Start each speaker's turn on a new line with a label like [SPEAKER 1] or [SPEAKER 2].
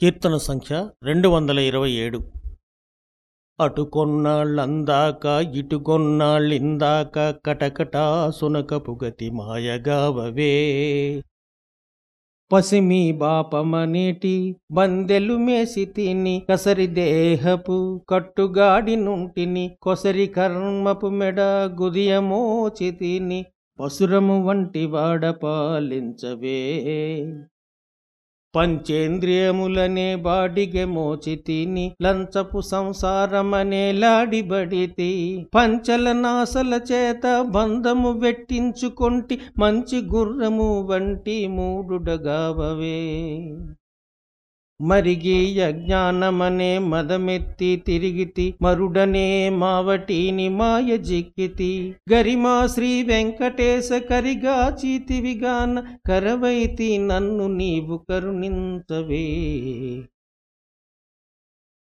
[SPEAKER 1] కీర్తన సంఖ్య రెండు వందల ఇరవై ఏడు. అటు కొన్నాళ్ళందాక ఇటు కొన్నాళ్ళిందాక కటకటా సునకపు గతి మాయగావవే. పసిమి బాపమనేటి బందెలు మేసి తిని కసరి దేహపు కట్టుగాడి నుంటిని కొసరి కర్మపు మెడ గుదియమోచి తిని పసురము వంటి వాడ పాలించవే. పంచేంద్రియములనే బాడిగె మోచి తిని లంచపు సంసారమనే లాడిబడితి పంచల నాసల చేత బంధము వెట్టించుకొంటి మంచి గుర్రము వంటి మూడుడగావవే. మరిగి యజ్ఞానమనే మదమెత్తి తిరిగితి మరుడనే మావటీని మాయ జిక్కితి. గరిమా శ్రీ వెంకటేశ కరిగాచితివిగాన కరవైతి నన్ను నీవు కరుణించవే.